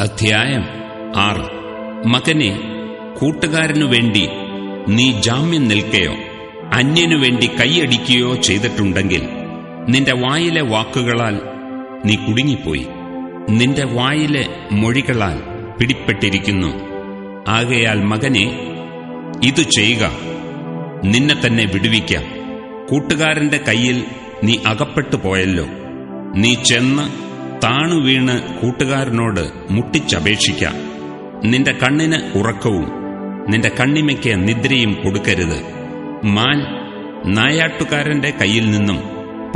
അധ്യായം ആറ്. മകനെ കൂട്ടുകാരനു വേണ്ടി നീ ജാമ്യം നിൽക്കയോ? അന്യനു വേണ്ടി കൈയടിക്കുകയോ ചെയ്തിട്ടുണ്ടെങ്കിൽ നിന്റെ വായിലെ വാക്കുകളാൽ നീ കുടുങ്ങിപ്പോയി. നിന്റെ വായിലെ മൊഴികളാൽ പിടിപ്പെട്ടിരിക്കുന്നു. ആകയാൽ മകനെ ഇതു ചെയ്യുക. നിന്നെ തന്നെ വിടുവിക്കാം. കൂട്ടുകാരന്റെ കയ്യിൽ നീ അകപ്പെട്ടു പോയല്ലോ നീ ചെന്ന് താണു വീണ് കൂട്ടുകാരനോട് മുട്ടിച്ചപേക്ഷിക്കാം. നിന്റെ കണ്ണിന് ഉറക്കവും നിന്റെ കണ്ണിമയ്ക്ക് നിദ്രയും കൊടുക്കരുത്. മാൻ നായാട്ടുകാരന്റെ കയ്യിൽ നിന്നും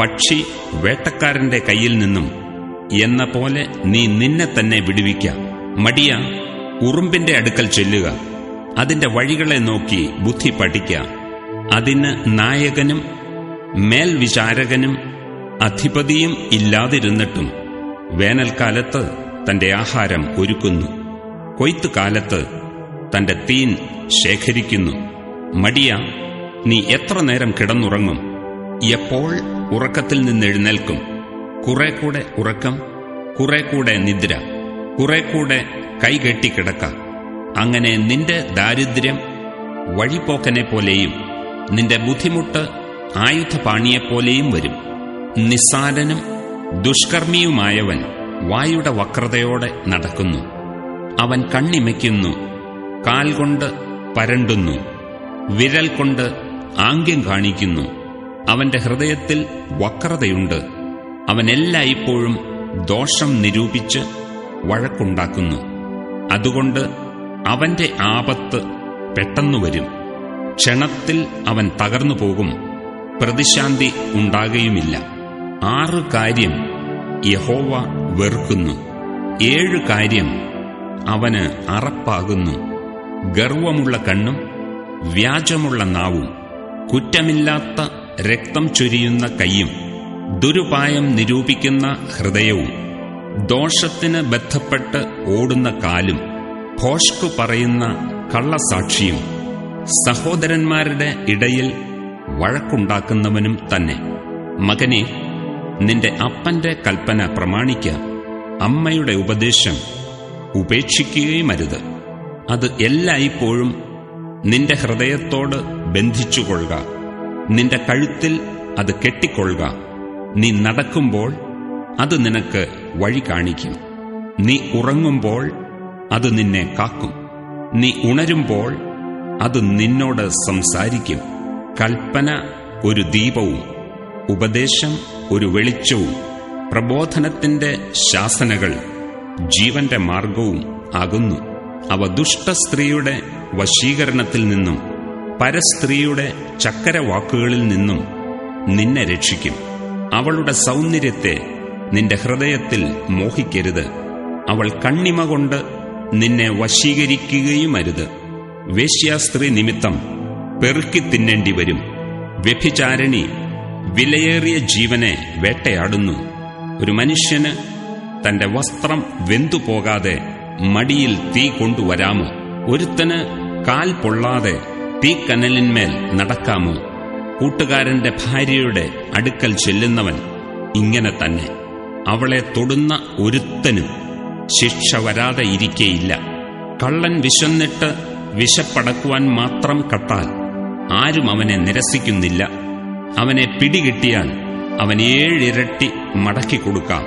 പക്ഷി വേട്ടക്കാരന്റെ കയ്യിൽ നിന്നും എന്ന പോലെ നീ നിന്നെ തന്നെ വിടുവിക്കാം. മടിയ ഉറുമ്പിന്റെ അടുക്കൽ ചെല്ലുക. അതിന്റെ വഴികളെ നോക്കി ബുദ്ധി പഠിക്ക. അതിന് നായകനും മേൽവിചാരകനും അധിപതിയും ഇല്ലാതിരുന്നിട്ടും വേനൽക്കാലത്ത് തന്റെ ആഹാരം ഒരുക്കുന്നു. കൊയ്ത്തുകാലത്ത് തന്റെ തീൻ ശേഖരിക്കുന്നു. മടിയ നീ എത്ര നേരം കിടന്നുറങ്ങും? എപ്പോൾ ഉറക്കത്തിൽ നിന്നെഴുന്നേൽക്കും കുറെ കൂടെ ഉറക്കം കുറെ കൂടെ നിദ്ര കുറെ കൂടെ കൈകെട്ടിക്കിടക്ക അങ്ങനെ നിന്റെ ദാരിദ്ര്യം വഴിപോക്കനെ പോലെയും നിന്റെ ബുദ്ധിമുട്ട് ആയുധപാണിയെപ്പോലെയും വരും. നിസ്സാരനും ദുഷ്കർമ്മിയുമായവൻ വായുടെ വക്രതയോടെ നടക്കുന്നു. അവൻ കണ്ണിമയ്ക്കുന്നു കാൽ കൊണ്ട് പരണ്ടുന്നു വിരൽ കൊണ്ട് ആംഗ്യം കാണിക്കുന്നു. അവന്റെ ഹൃദയത്തിൽ വക്രതയുണ്ട്. അവൻ എല്ലായ്പ്പോഴും ദോഷം നിരൂപിച്ച് വഴക്കുണ്ടാക്കുന്നു. അതുകൊണ്ട് അവന്റെ ആപത്ത് പെട്ടെന്നു വരും. ക്ഷണത്തിൽ അവൻ തകർന്നു പോകും പ്രതിശാന്തി ഉണ്ടാകുകയുമില്ല. ആറ് കാര്യം യഹോവ വെറുക്കുന്നു. ഏഴ് കാര്യം അവന് അറപ്പാകുന്നു. ഗർവമുള്ള കണ്ണും വ്യാജമുള്ള നാവും കുറ്റമില്ലാത്ത രക്തം ചൊരിയുന്ന കൈയും ദുരുപായം നിരൂപിക്കുന്ന ഹൃദയവും ദോഷത്തിന് ബന്ധപ്പെട്ട് ഓടുന്ന കാലും ഭോഷ്കു പറയുന്ന കള്ളസാക്ഷിയും സഹോദരന്മാരുടെ ഇടയിൽ വഴക്കുണ്ടാക്കുന്നവനും തന്നെ. മകനെ നിന്റെ അപ്പന്റെ കൽപ്പന പ്രമാണിക്ക അമ്മയുടെ ഉപദേശം ഉപേക്ഷിക്കുകയുമരുത്. അത് എല്ലായ്പ്പോഴും നിന്റെ ഹൃദയത്തോട് ബന്ധിച്ചുകൊള്ളുക. നിന്റെ കഴുത്തിൽ അത് കെട്ടിക്കൊള്ളുക. നീ നടക്കുമ്പോൾ അത് നിനക്ക് വഴി കാണിക്കും. നീ ഉറങ്ങുമ്പോൾ അത് നിന്നെ കാക്കും. നീ ഉണരുമ്പോൾ അത് നിന്നോട് സംസാരിക്കും. കൽപ്പന ഒരു ദീപവും ഉപദേശം ഒരു വെളിച്ചവും പ്രബോധനത്തിന്റെ ശാസനകൾ ജീവന്റെ മാർഗവും ആകുന്നു. അവ ദുഷ്ട സ്ത്രീയുടെ വശീകരണത്തിൽ നിന്നും പരസ്ത്രീയുടെ ചക്കരവാക്കുകളിൽ നിന്നും നിന്നെ രക്ഷിക്കും. അവളുടെ സൗന്ദര്യത്തെ നിന്റെ ഹൃദയത്തിൽ മോഹിക്കരുത്. അവൾ കണ്ണിമ കൊണ്ട് നിന്നെ വശീകരിക്കുകയുമരുത്. വേശ്യാസ്ത്രീ നിമിത്തം പെറുക്കി തിന്നേണ്ടി വരും വ്യഭിചാരിണി വിലയേറിയ ജീവനെ വേട്ടയാടുന്നു. ഒരു മനുഷ്യന് തന്റെ വസ്ത്രം വെന്തുപോകാതെ മടിയിൽ തീ കൊണ്ടുവരാമോ? ഒരുത്തന് കാൽ പൊള്ളാതെ തീക്കനലിന്മേൽ നടക്കാമോ? കൂട്ടുകാരന്റെ ഭാര്യയുടെ അടുക്കൽ ചെല്ലുന്നവൻ ഇങ്ങനെ തന്നെ. അവളെ തൊടുന്ന ഒരുത്തനും ശിക്ഷ വരാതെ ഇരിക്കേയില്ല. കള്ളൻ വിശന്നിട്ട് വിശപ്പടക്കുവാൻ മാത്രം കട്ടാൽ ആരും അവനെ നിരസിക്കുന്നില്ല. അവനെ പിടികിട്ടിയാൽ അവൻ ഏഴിരട്ടി മടക്കി കൊടുക്കാം.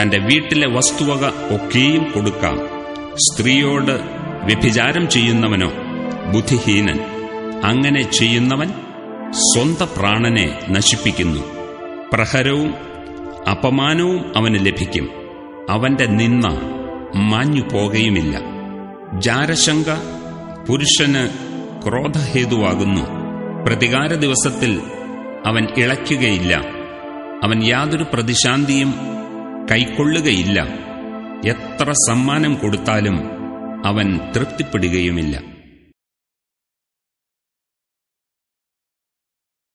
തന്റെ വീട്ടിലെ വസ്തുവക ഒക്കെയും കൊടുക്കാം. സ്ത്രീയോട് വ്യഭിചാരം ചെയ്യുന്നവനോ ബുദ്ധിഹീനൻ. അങ്ങനെ ചെയ്യുന്നവൻ സ്വന്ത പ്രാണനെ നശിപ്പിക്കുന്നു. പ്രഹരവും അപമാനവും അവന് ലഭിക്കും. അവന്റെ നിന്ന മാഞ്ഞു പോകുകയുമില്ല ജാരശങ്ക പുരുഷന് ക്രോധഹേതുവാകുന്നു. പ്രതികാര ദിവസത്തിൽ അവൻ ഇളയ്ക്കുകയില്ല. അവൻ യാതൊരു പ്രതിശാന്തിയും കൈക്കൊള്ളുകയില്ല. എത്ര സമ്മാനം കൊടുത്താലും അവൻ തൃപ്തിപ്പെടുകയുമില്ല.